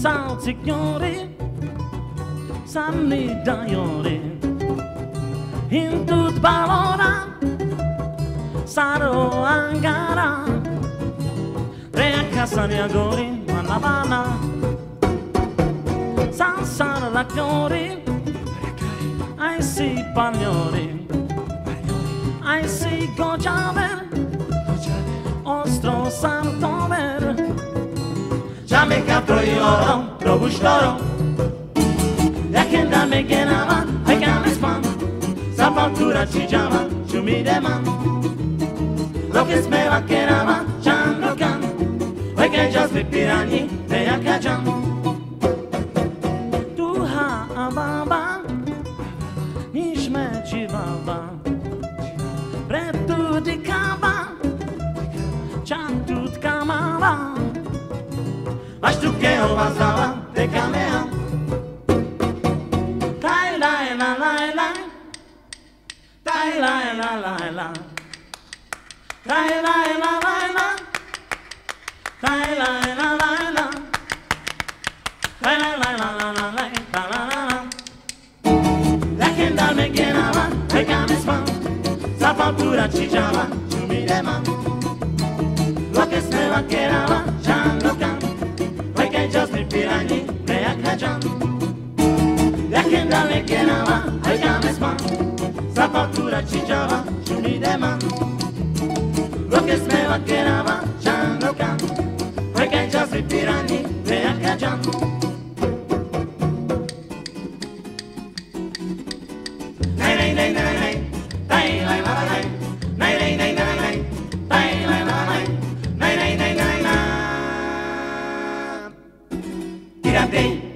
saltignori, sanni dajori. In tut balona, saro angara, reka sanjagori, manavana, san sara lakori, ai si pagliori, ai si gojaver, ostro santo zamykam trojorą, rogu sztorą. Jakenda me genama, hajkam spam, zapaltura ci dziama, ciumi demam. Lokes me vakerama, chan lokan, hajkaj jas mi pirani, ne jakajam. Duha ababa, nishme ci baba, pretu di kaba, chan tut kama, Que eu passava de camea. Tai la la la la. Tai la la la la. Tai la la la la. Tai la la la la. Tai la la la la la la. Ta la la la. La me quedaba, me que se va. Abidjan Yakenda lekenawa, aikamespa Zapatura chijawa, junidema Lokesme wakenawa, chandoka Waikaja zipirani, reakajan Piratei!